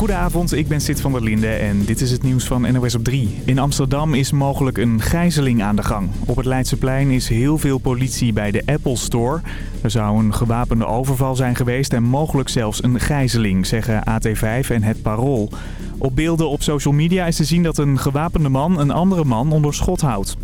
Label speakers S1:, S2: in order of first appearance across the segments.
S1: Goedenavond, ik ben Sid van der Linde en dit is het nieuws van NOS op 3. In Amsterdam is mogelijk een gijzeling aan de gang. Op het Leidseplein is heel veel politie bij de Apple Store. Er zou een gewapende overval zijn geweest en mogelijk zelfs een gijzeling, zeggen AT5 en Het Parool. Op beelden op social media is te zien dat een gewapende man een andere man onder schot houdt.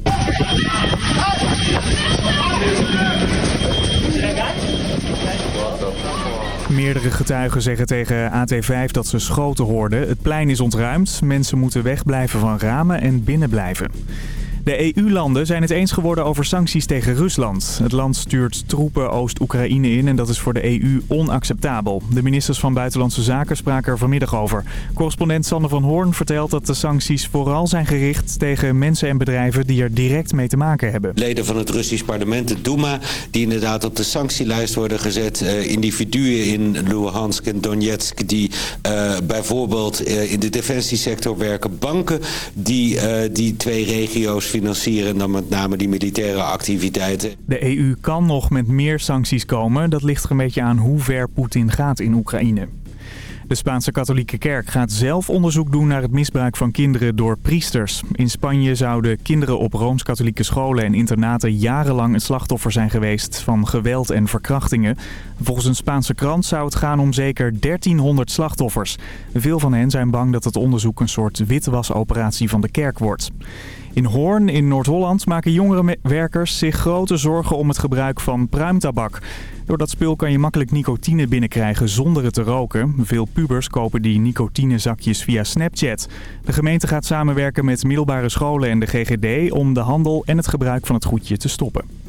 S1: Meerdere getuigen zeggen tegen AT5 dat ze schoten hoorden. Het plein is ontruimd. Mensen moeten wegblijven van ramen en binnen blijven. De EU-landen zijn het eens geworden over sancties tegen Rusland. Het land stuurt troepen Oost-Oekraïne in en dat is voor de EU onacceptabel. De ministers van Buitenlandse Zaken spraken er vanmiddag over. Correspondent Sander van Hoorn vertelt dat de sancties vooral zijn gericht tegen mensen en bedrijven die er direct mee te maken hebben.
S2: Leden van het Russisch parlement, de Duma, die inderdaad op de sanctielijst worden gezet. Uh, individuen in Luhansk en Donetsk die uh, bijvoorbeeld uh, in de defensiesector werken. Banken die die twee regio's dan met name die militaire activiteiten.
S1: De EU kan nog met meer sancties komen. Dat ligt er een beetje aan hoe ver Poetin gaat in Oekraïne. De Spaanse katholieke kerk gaat zelf onderzoek doen naar het misbruik van kinderen door priesters. In Spanje zouden kinderen op Rooms-Katholieke scholen en internaten jarenlang het slachtoffer zijn geweest van geweld en verkrachtingen. Volgens een Spaanse krant zou het gaan om zeker 1300 slachtoffers. Veel van hen zijn bang dat het onderzoek een soort witwasoperatie van de kerk wordt. In Hoorn in Noord-Holland maken jongere werkers zich grote zorgen om het gebruik van pruimtabak. Door dat spul kan je makkelijk nicotine binnenkrijgen zonder het te roken. Veel pubers kopen die nicotinezakjes via Snapchat. De gemeente gaat samenwerken met middelbare scholen en de GGD om de handel en het gebruik van het goedje te stoppen.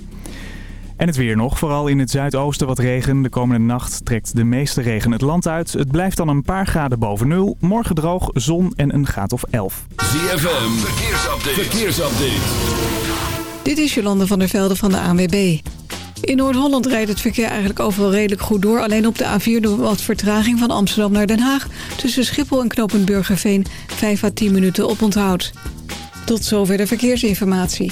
S1: En het weer nog. Vooral in het zuidoosten wat regen. De komende nacht trekt de meeste regen het land uit. Het blijft dan een paar graden boven nul. Morgen droog, zon en een graad of 11.
S3: ZFM, verkeersupdate. verkeersupdate.
S4: Dit is Jolande van der Velde van de ANWB. In Noord-Holland rijdt het verkeer eigenlijk overal redelijk goed door. Alleen op de A4 door wat vertraging van Amsterdam naar Den Haag. Tussen Schiphol en Knopen Burgerveen 5 à 10 minuten op onthoud. Tot zover de verkeersinformatie.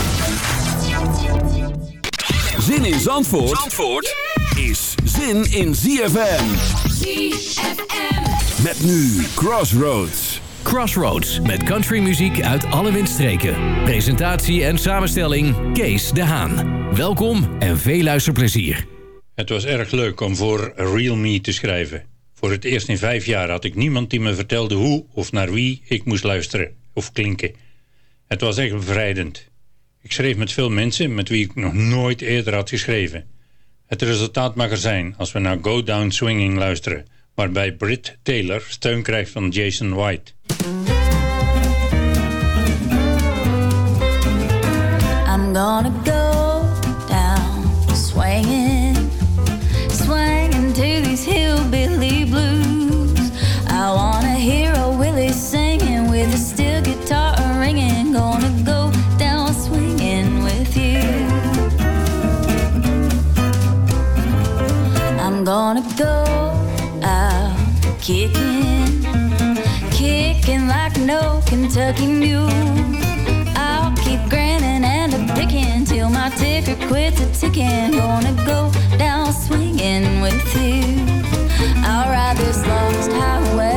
S3: Zin in Zandvoort, Zandvoort is zin in ZFM.
S5: ZFM.
S3: Met nu Crossroads.
S6: Crossroads met countrymuziek uit alle windstreken. Presentatie en samenstelling Kees de Haan. Welkom en veel luisterplezier.
S7: Het was erg leuk om voor Real Me te schrijven. Voor het eerst in vijf jaar had ik niemand die me vertelde hoe of naar wie ik moest luisteren of klinken. Het was echt bevrijdend. Ik schreef met veel mensen met wie ik nog nooit eerder had geschreven. Het resultaat mag er zijn als we naar Go Down Swinging luisteren, waarbij Britt Taylor steun krijgt van Jason White.
S8: I'm gonna go kicking, kicking like no Kentucky mule. I'll keep grinning and a picking till my ticker quits a ticking. Gonna go down swinging with you. I'll ride this lost highway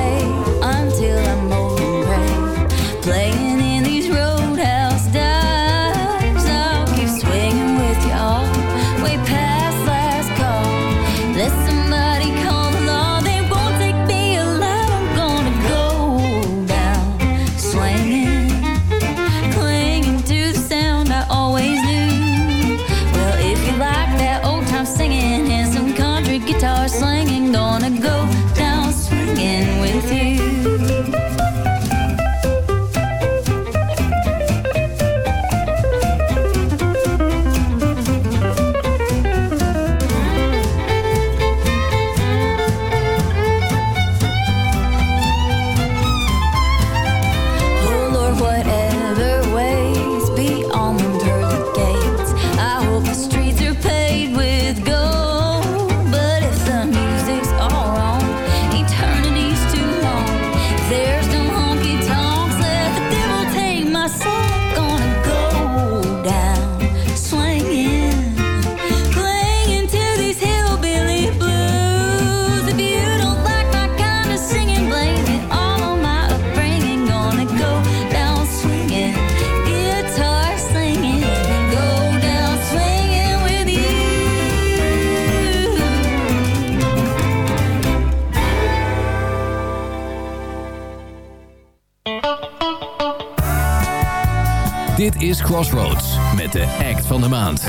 S6: Dit is Crossroads met de act van de maand.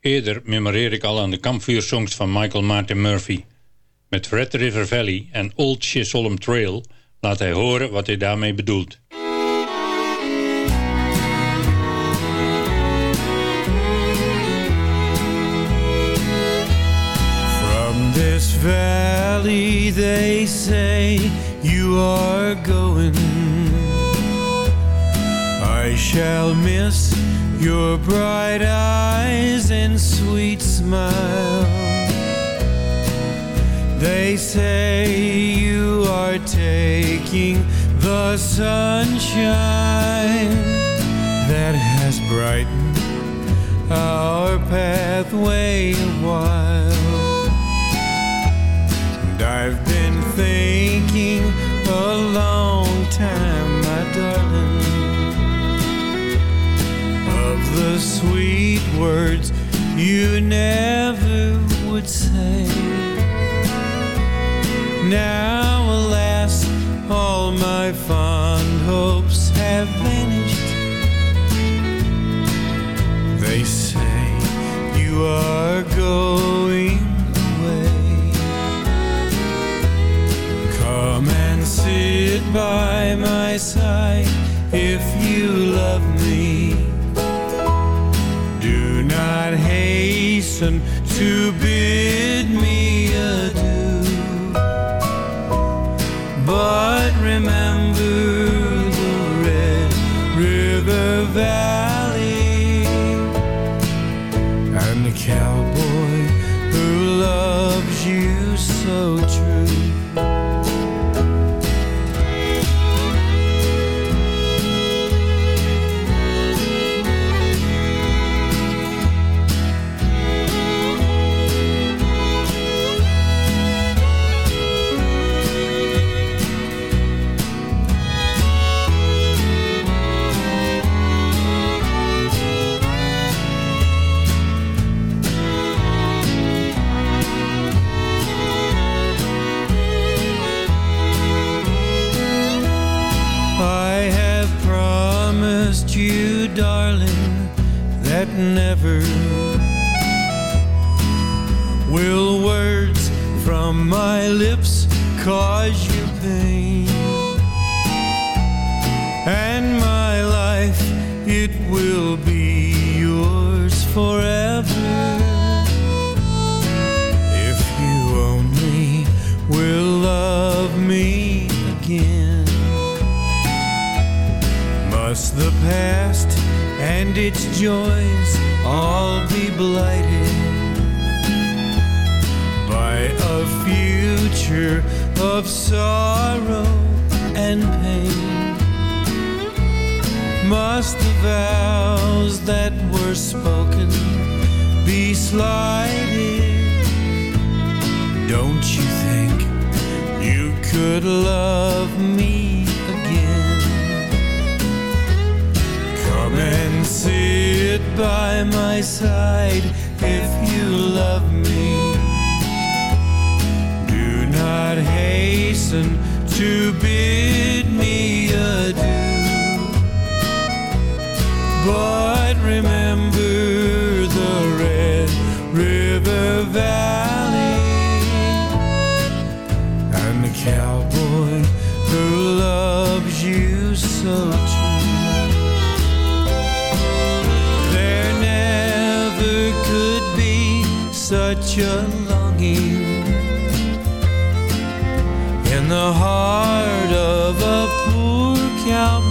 S7: Eerder memoreer ik al aan de kampvuursongs van Michael Martin Murphy. Met Red River Valley en Old Chisholm Trail laat hij horen wat hij daarmee bedoelt.
S5: From this valley they say you are going I shall miss your bright eyes and sweet smile. They say you are taking the sunshine That has brightened our pathway a while. And I've been thinking a long time, my darling the sweet words you never would say. Now, alas, all my fond hopes have vanished. They say you are going away. Come and sit by my side if you love me hasten to bid Come and sit by my side if you love me. Do not hasten to bid me adieu. But remember the Red River Valley and the cowboy who loves you so a longing in the heart of a poor cowboy's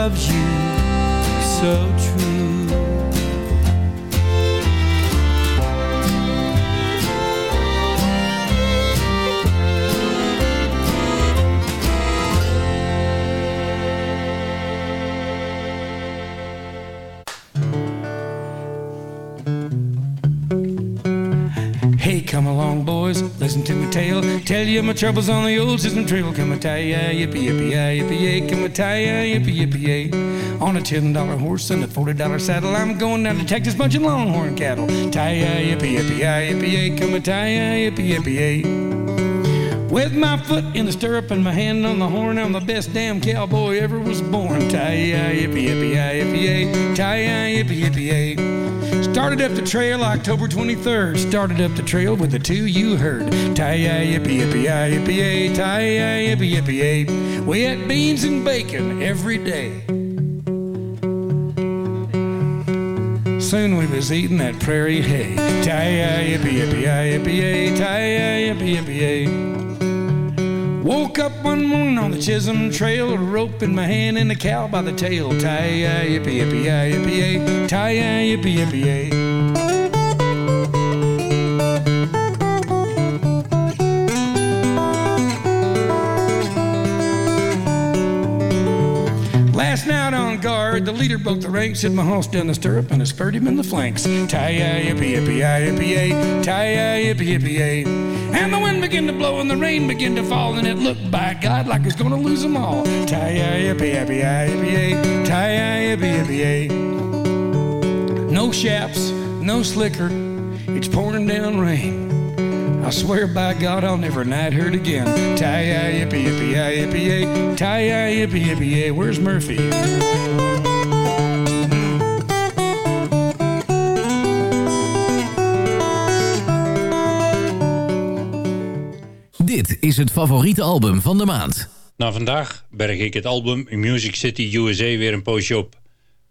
S5: loves you so
S9: Tell my troubles on the old Chisholm trail. Come and tie yippee yippee yippee yay. Come and tie yippee yippee yay. On a ten dollar horse and a forty dollar saddle, I'm going down to Texas bunching longhorn cattle. Tie yippee yippee yippee yay. Come and tie yippee yippee yay. With my foot in the stirrup and my hand on the horn, I'm the best damn cowboy ever was born. Tie yippee yippee yippee yay. Tie yippee yippee yay. Started up the trail October 23rd. Started up the trail with the two you heard. Tie-yi, yippee, yippee, yi, yippee. Tie-yi, yippee, yippee. We ate beans and bacon every day. Soon we was eating that prairie hay. Tie-yi, yippee, yippee, yi, yippee. Tie-yi, yippee, yippee. Woke up one morning on the Chisholm Trail, a rope in my hand and a cow by the tail. Tie-yi, yippee, yippee, yi, yippee, yay. Tie-yi, yippee, on the leader broke the ranks, hit my horse down the stirrup, and I spurred him in the flanks. Tie-yi, yippee, yippee, yi, yippee, yay. Tie-yi, yippee, yippee, yay. And the wind began to blow and the rain began to fall, and it looked by God like it's gonna lose them all. Tie-yi, yippee, yippee, yi, yippee, yay. Tie-yi, yippee, yippee, yay. No chaps, no slicker, it's pouring down rain. I swear by God I'll never night hurt again. Tie-yi, yippee, yippee, yi, yippee, yay. Tie-yi, yippee, yippee. Where's Murphy?
S6: Is het favoriete album van de maand.
S7: Na vandaag berg ik het album Music City USA weer een poosje op.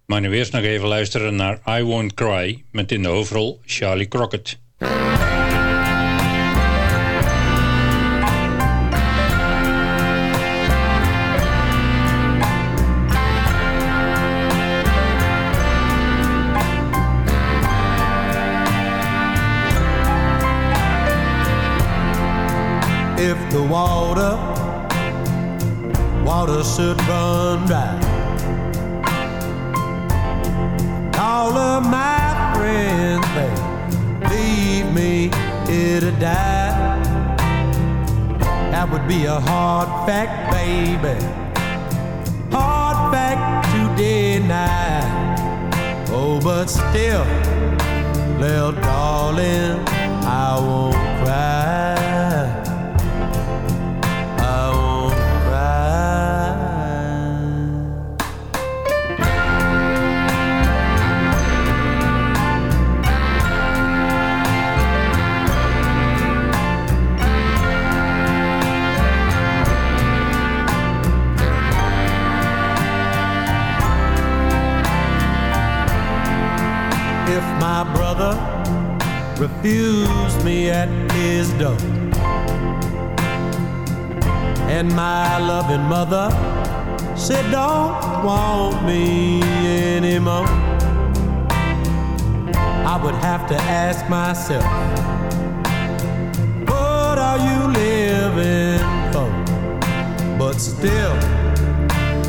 S7: Maar nu eerst nog even luisteren naar I Won't Cry met in de hoofdrol Charlie Crockett.
S10: If the water, water should run dry. All of my friends, they leave me here to die. That would be a hard fact, baby. Hard fact to deny. Oh, but still, little darling, I won't cry. If my brother refused me at his door. And my loving mother said don't want me anymore. I would have to ask myself what are you living for? But still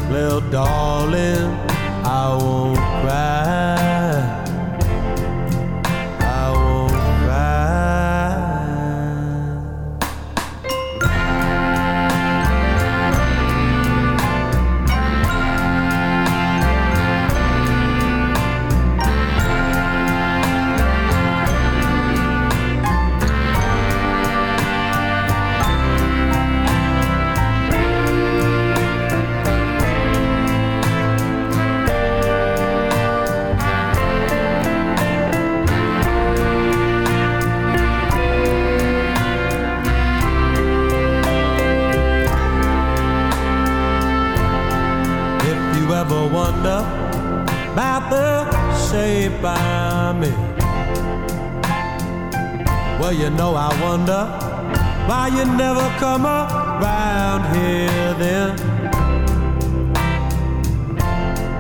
S10: little darling I won't cry wonder about the shape I'm in. Well, you know, I wonder why you never come around here then.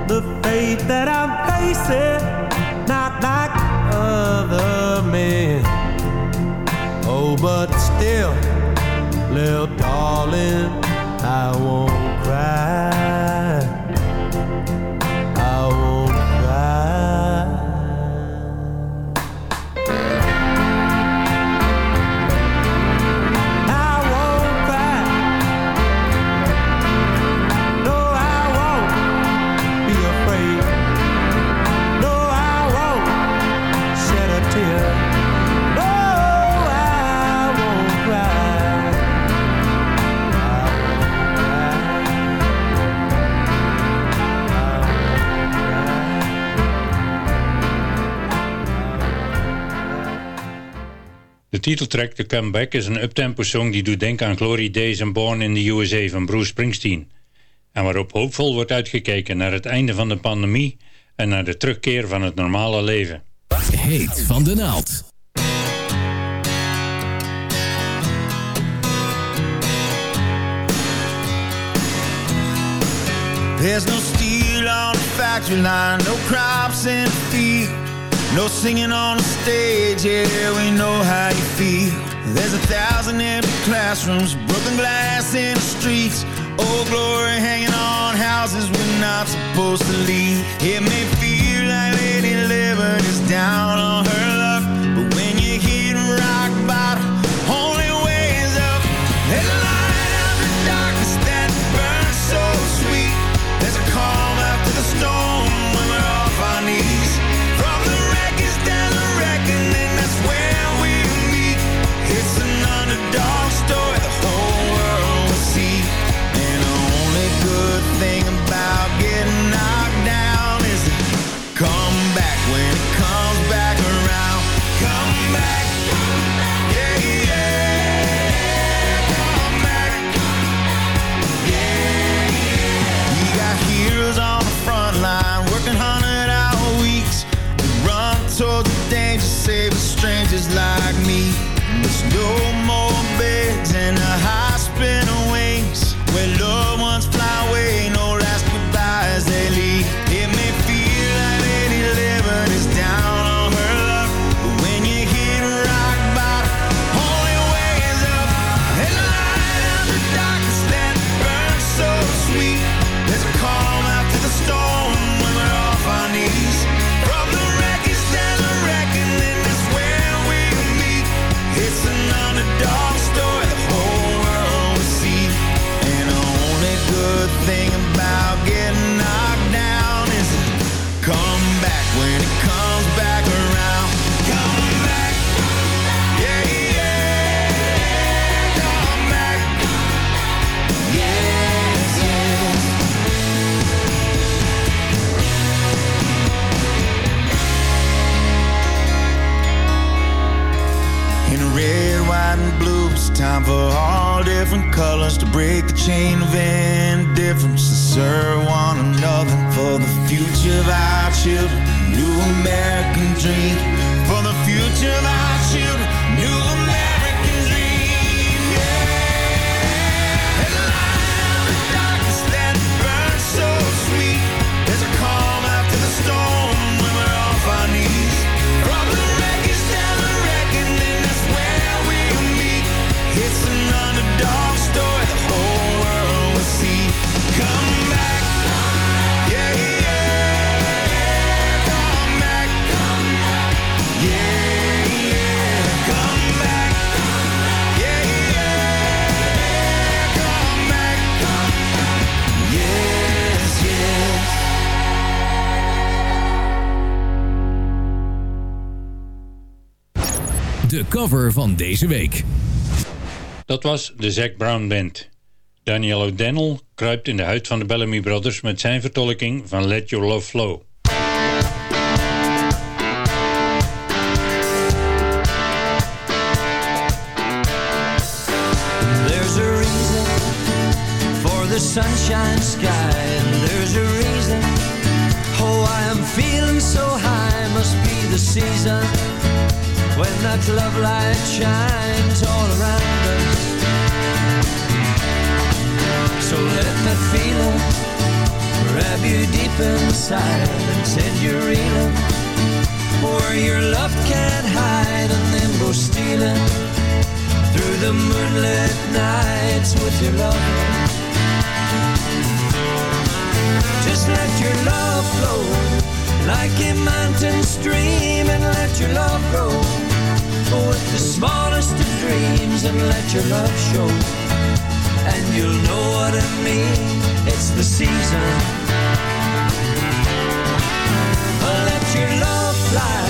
S10: The fate that I'm facing, not like other men. Oh, but still, little darling, I won't
S7: De titeltrack The Comeback is een uptempo song die doet denken aan Glory Days and Born in the USA van Bruce Springsteen. En waarop hoopvol wordt uitgekeken naar het einde van de pandemie en naar de terugkeer van het normale leven.
S6: Heet van de naald.
S11: There's no steel on the factory line, no crops in the field, no singing on the stage. Yeah, we know how you feel. There's a thousand empty classrooms, broken glass in the streets, old glory hanging on houses we're not supposed to leave. It may feel like Lady Liberty's down on her like me.
S6: De cover van deze week.
S7: Dat was de Zac Brown Band. Daniel O'Donnell kruipt in de huid van de Bellamy Brothers met zijn vertolking van Let Your Love Flow.
S5: There's a reason for the sunshine sky, and there's a reason
S12: Oh, I am feeling so high, must be the season when that love light shines all around us. So let that feeling grab you deep inside and send you reeling where your love can't hide, and then go stealing through the moonlit nights with your lover. Just let your love flow like a mountain stream and let your love grow with the smallest of dreams and let your love show. And you'll know what I mean. It's the season. Let your love fly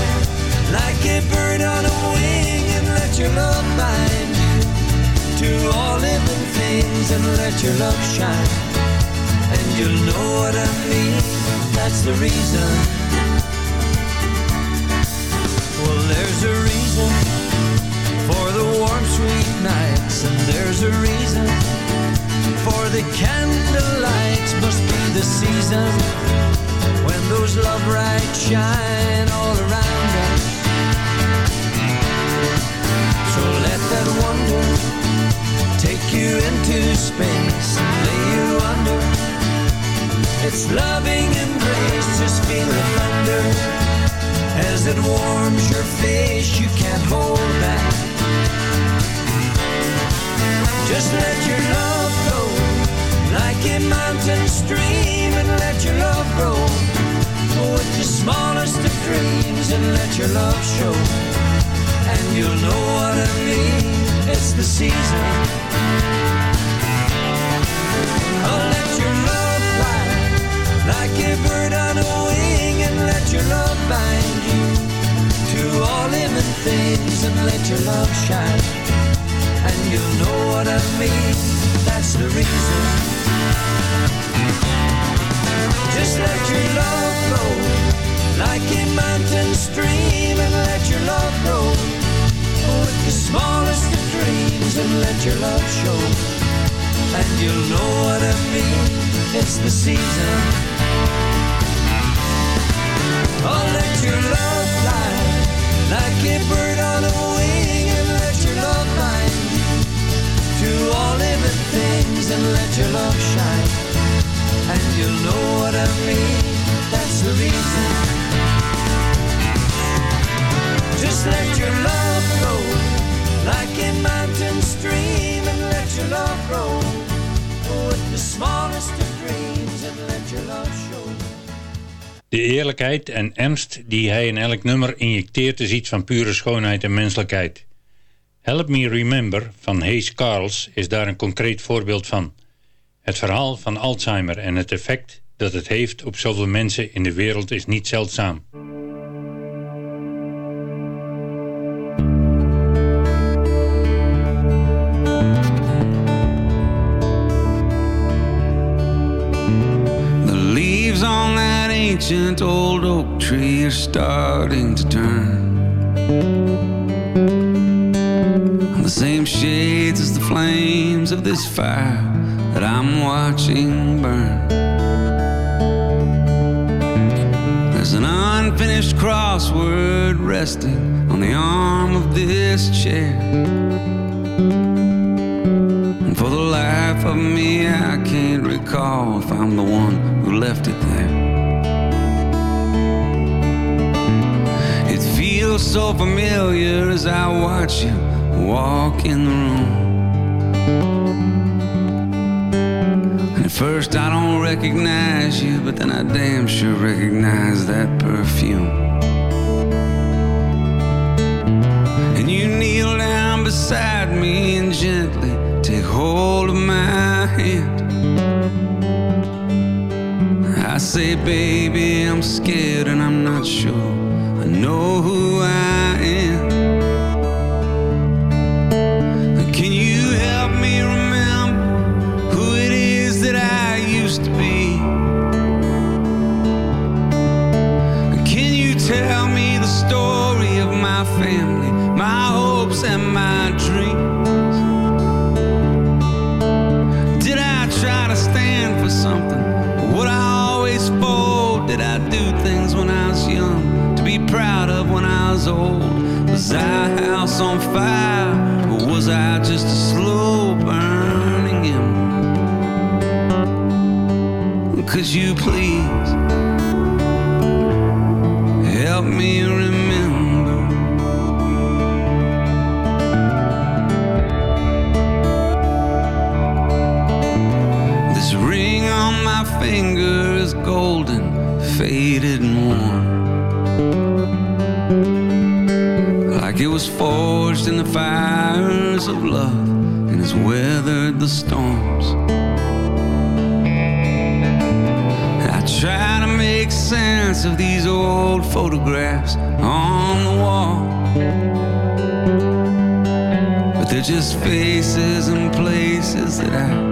S12: like a bird on a wing and let your love bind you to all living things and let your love shine. And you'll know what I mean. That's the reason. Well, there's a reason for the warm, sweet nights, and there's a reason for the candlelight. Must be the season when those love lights shine all around us. So let that wonder take you into space and lay you under. It's loving embrace, just feel the thunder as it warms your face. You can't hold back. Just let your love flow like a mountain stream and let your love grow with the smallest of dreams and let your love show. And you'll know what I mean. It's the season. Oh, let your love fly like a bird on a wing let your love bind you to all living things and let your love shine. And you'll know what I mean. That's the reason. Just let your love flow like a mountain stream and let your love grow with the smallest of dreams and let your love show. And you'll know what I mean. It's the season. Let your love fly like a bird on a wing and let your love you all living things and let your love shine. And you'll know what I mean. That's the reason. Just let your love flow like a mountain stream and let your love grow with the smallest of dreams and let your love show.
S7: De eerlijkheid en ernst die hij in elk nummer injecteert is iets van pure schoonheid en menselijkheid. Help Me Remember van Hayes Carls is daar een concreet voorbeeld van. Het verhaal van Alzheimer en het effect dat het heeft op zoveel mensen in de wereld is niet zeldzaam.
S9: Ancient old oak tree are starting to turn. The same shades as the flames of this fire that I'm watching burn. There's an unfinished crossword resting on the arm of this chair. And for the life of me, I can't recall if I'm the one who left it there. So familiar as I watch you walk in the room. And at first, I don't recognize you, but then I damn sure recognize that perfume. And you kneel down beside me and gently take hold of my hand. I say, baby, I'm scared and I'm not sure. Know who I was on fire, or was I just a slow burning
S12: ember? You please help me remember? This ring on my finger is golden, faded. photographs on the wall. But they're just faces and places that I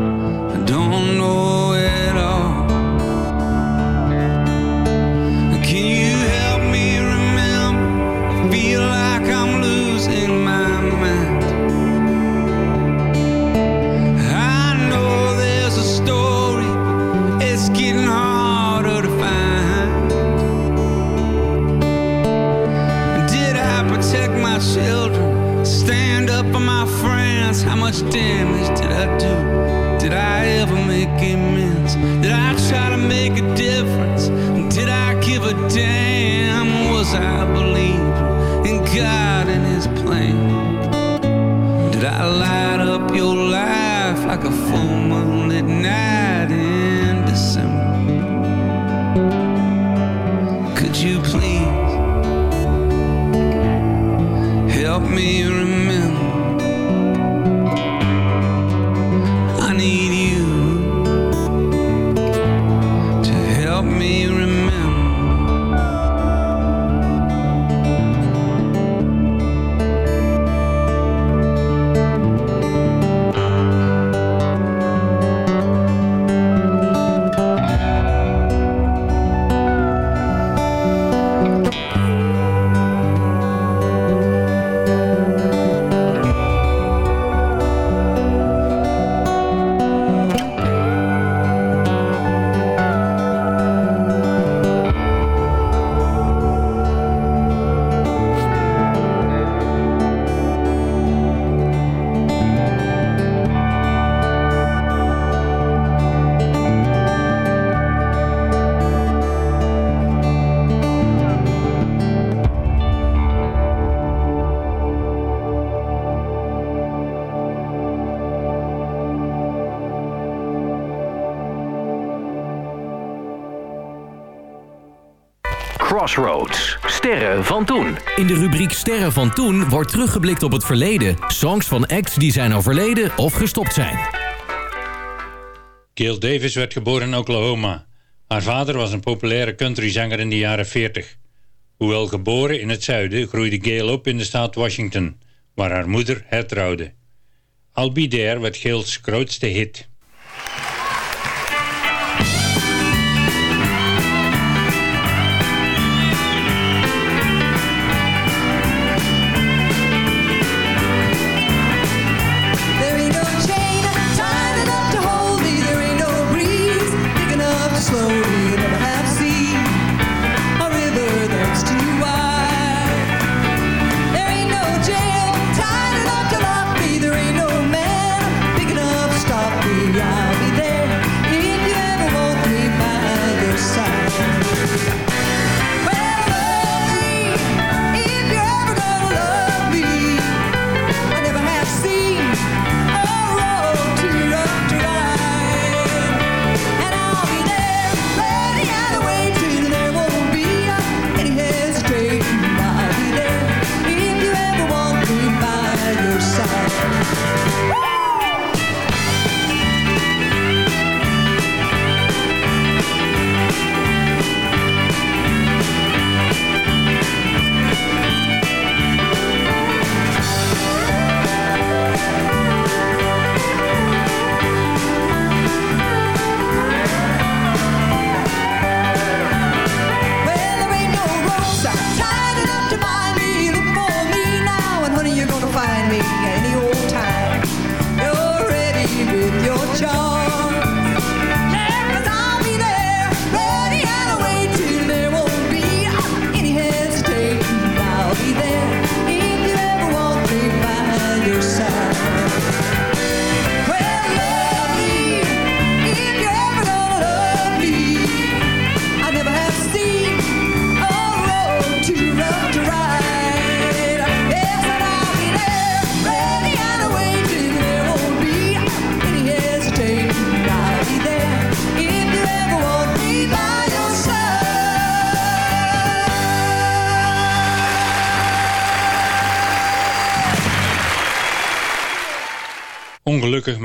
S6: sterren van toen wordt teruggeblikt op het verleden. Songs van acts die zijn overleden of gestopt zijn.
S7: Gail Davis werd geboren in Oklahoma. Haar vader was een populaire countryzanger in de jaren 40. Hoewel geboren in het zuiden groeide Gail op in de staat Washington, waar haar moeder hertrouwde. Albi werd Gail's grootste hit.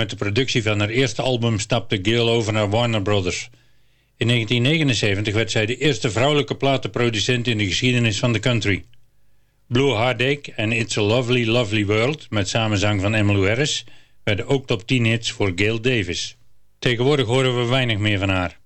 S7: met de productie van haar eerste album stapte Gail over naar Warner Brothers. In 1979 werd zij de eerste vrouwelijke platenproducent in de geschiedenis van de country. Blue Heartache en It's a Lovely Lovely World met samenzang van Emmylou Harris werden ook top 10 hits voor Gail Davis. Tegenwoordig horen we weinig meer van haar.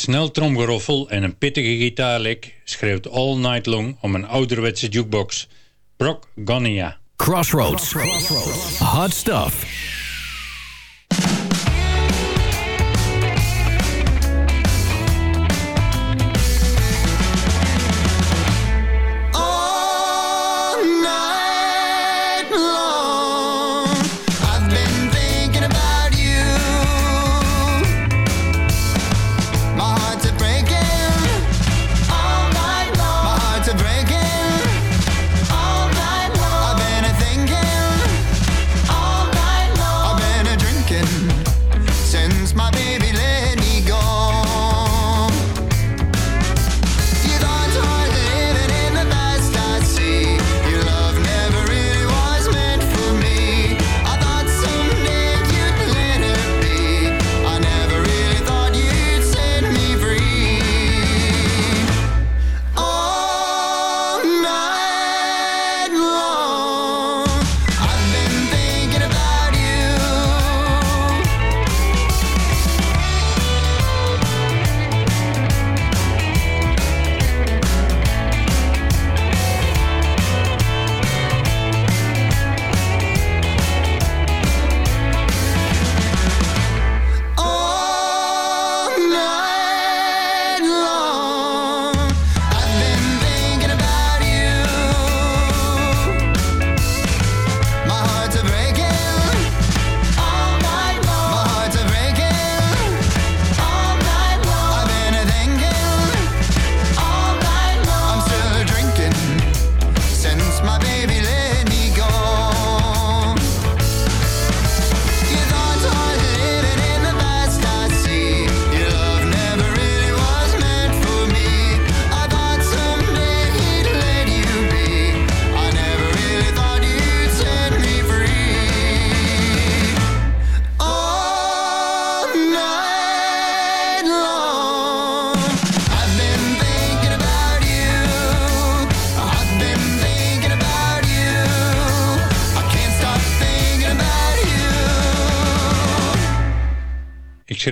S7: snel tromgeroffel en een pittige gitaarlik schreeuwt All Night Long om een ouderwetse jukebox. Brock Gonia.
S13: Crossroads. Crossroads. Hot stuff.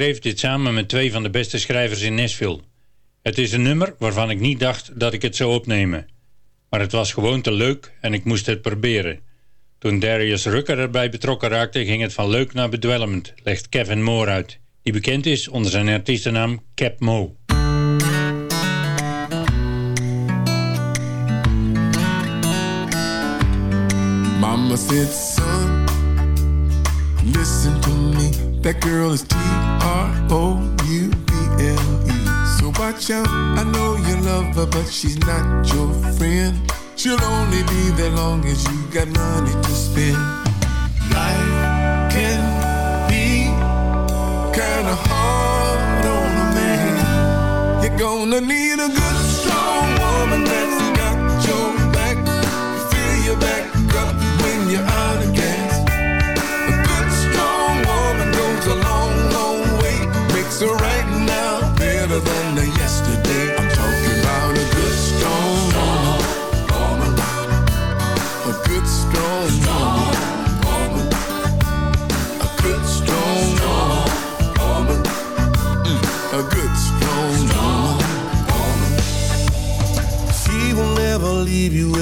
S14: schreef dit samen met twee van de beste schrijvers in Nashville. Het is een nummer waarvan ik niet dacht dat ik het zou opnemen. Maar het was gewoon te leuk en ik moest het proberen. Toen Darius Rucker erbij betrokken raakte, ging het van leuk naar bedwelmend, legt Kevin Moore uit, die bekend is onder zijn artiestennaam Cap Mo.
S15: Mama said, son, listen to me, that girl is deep. O U B L E. So watch out, I know you love her, but she's not your friend. She'll only be there long as you got money to spend. Life can be kinda hard on a man. You're gonna need a good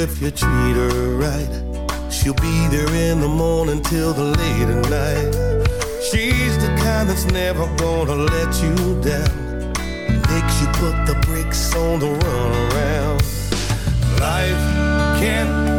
S10: if you treat her right. She'll be there in the morning till the late at night. She's the kind that's never gonna let you down. Makes you put the brakes on the runaround. Life can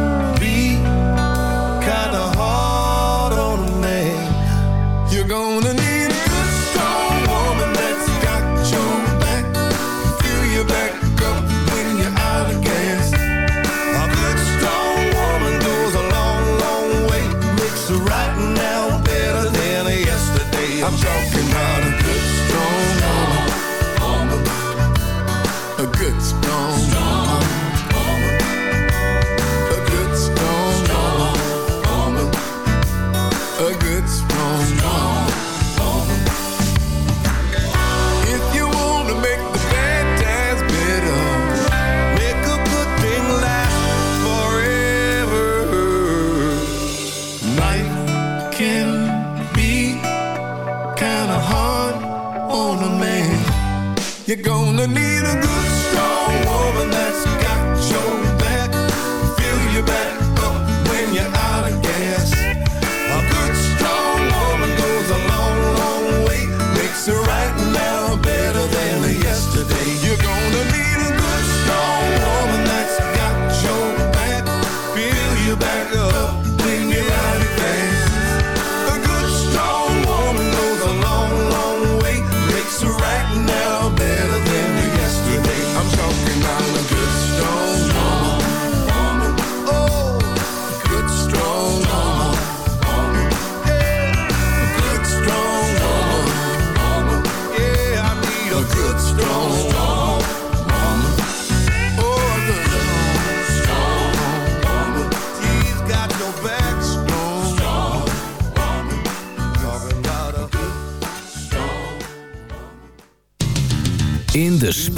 S15: gonna need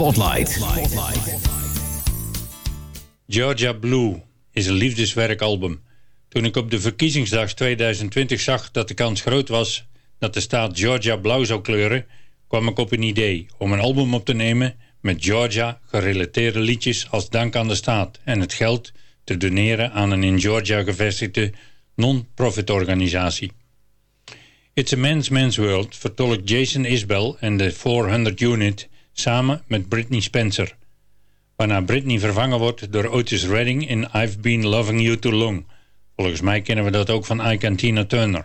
S6: Spotlight.
S8: Georgia Blue is een liefdeswerkalbum. Toen ik op de verkiezingsdag 2020 zag dat de kans groot was dat de staat Georgia blauw zou kleuren, kwam ik op een idee om een album op te nemen met Georgia gerelateerde liedjes als dank aan de staat en het geld te doneren aan een in Georgia gevestigde non-profit organisatie. It's a Man's Man's World vertolkt Jason Isbell en de 400 Unit samen met Britney Spencer. Waarna Britney vervangen wordt door Otis Redding in I've Been Loving You Too Long. Volgens mij kennen we dat ook van Ike en Tina Turner.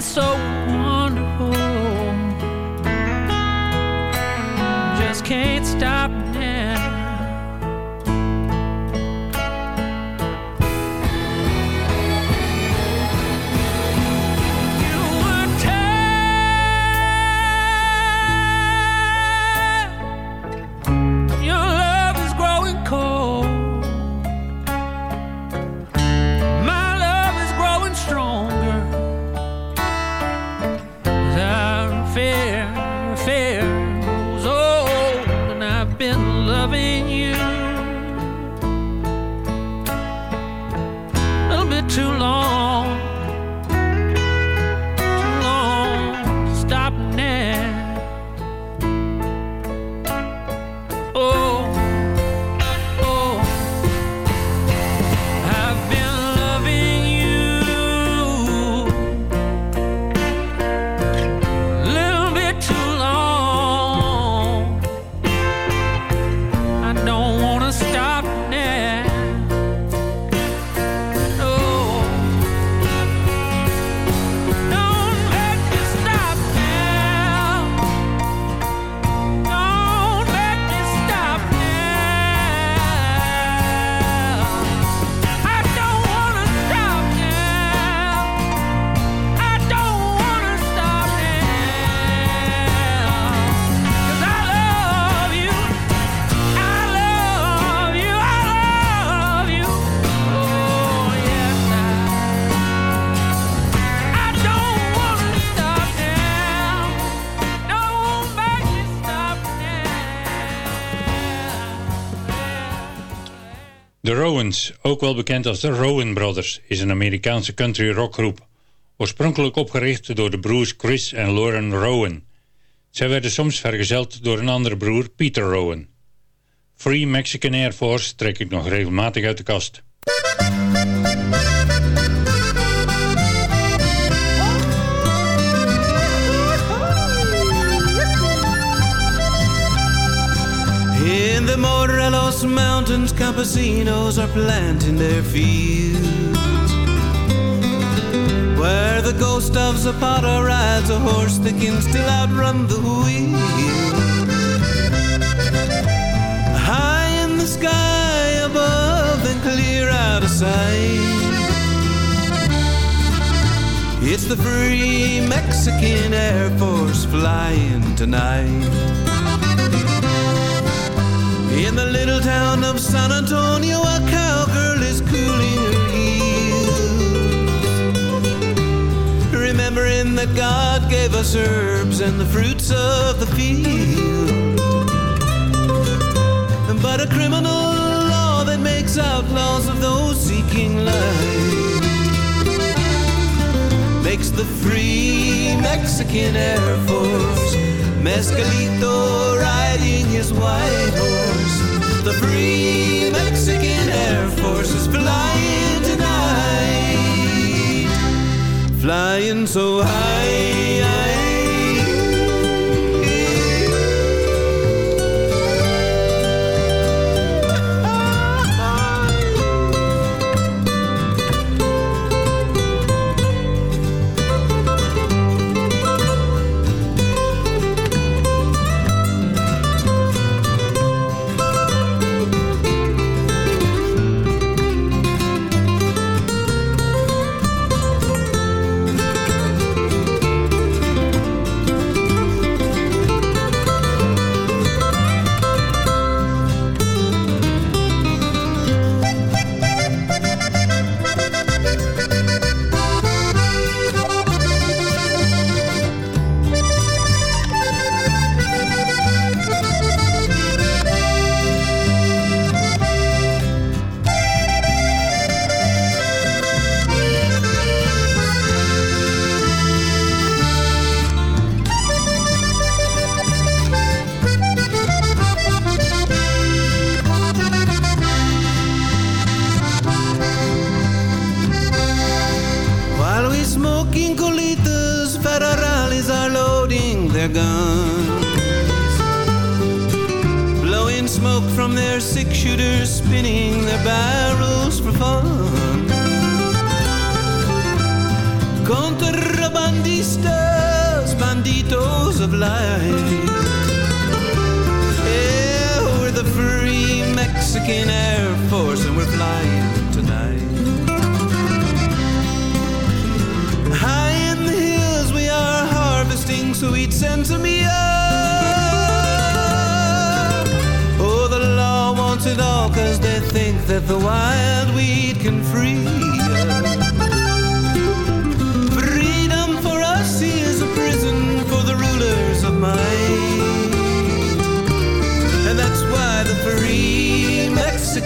S16: So
S14: De Rowans, ook wel bekend als de Rowan Brothers, is een Amerikaanse country rockgroep. Oorspronkelijk opgericht door de broers Chris en Lauren Rowan. Zij werden soms vergezeld door een andere broer, Peter Rowan. Free Mexican Air Force trek ik nog regelmatig uit de kast.
S5: Morelos Mountains, campesinos are planting their fields. Where the ghost of Zapata rides a horse that can still outrun the wheel. High in the sky above and clear out of sight. It's the free Mexican Air Force flying tonight. In the little town of San Antonio, a cowgirl is cooling her heels. Remembering that God gave us herbs and the fruits of the field. But a criminal law that makes outlaws of those seeking life makes the free Mexican Air Force Mescalito riding his white horse. The free Mexican Air Force is flying tonight. Flying so high.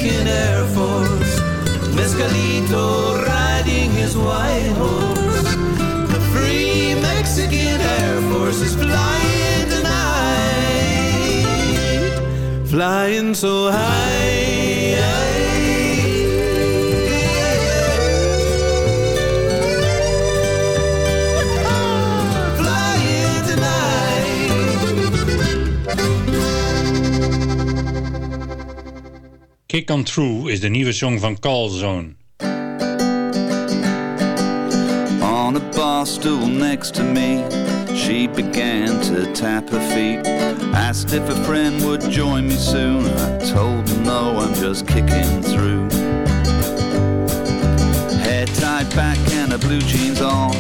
S14: Mexican Air Force, Mescalito riding his white horse. The free Mexican Air Force is flying tonight, flying so high.
S7: Kick on Through is de nieuwe song van Calzone.
S13: On a bar stool next to me She began to tap her feet. Asked if a friend would join me soon. I told her no, I'm just kicking through. Hair tied back and her blue jeans on.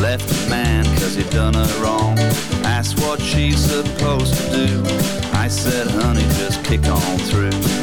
S13: Left the man cause he'd done her wrong. Asked what she's supposed to do. I said honey just kick on through.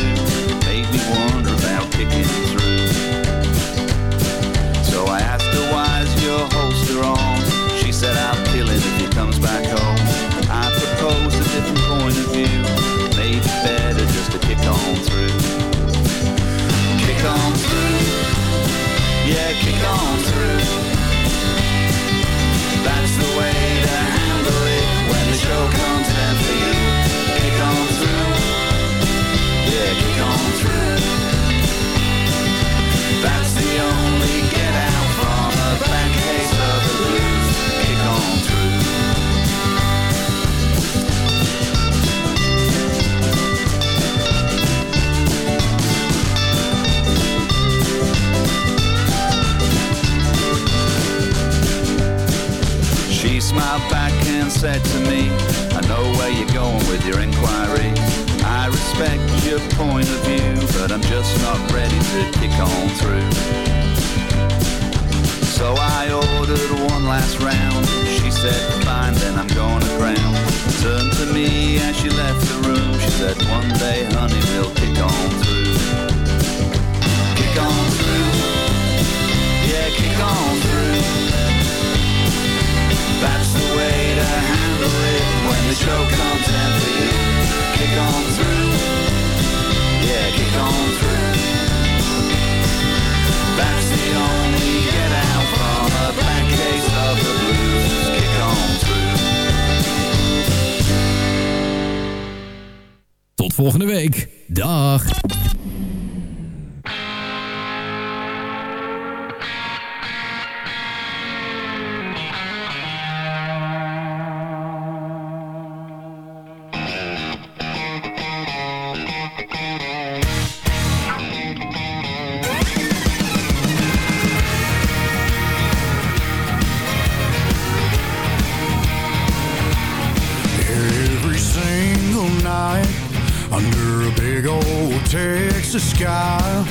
S17: big old Texas sky.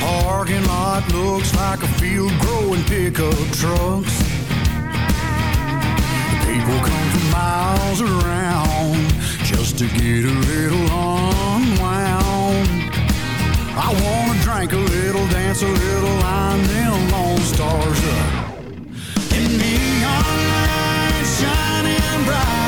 S17: Parking lot looks like a field growing pickup trucks. People come from miles around just to get a little unwound. I wanna drink a little, dance a little, line them lone stars up. And neon lights shining bright.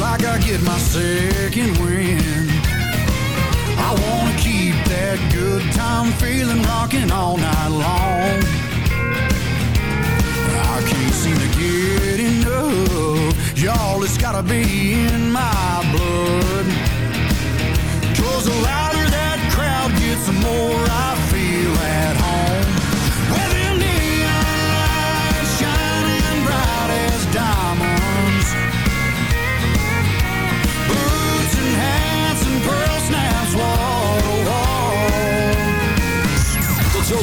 S17: Like I get my second wind. I wanna keep that good time feeling rocking all night long. I can't seem to get enough. Y'all, it's gotta be in my blood. Cause the louder that crowd gets, the more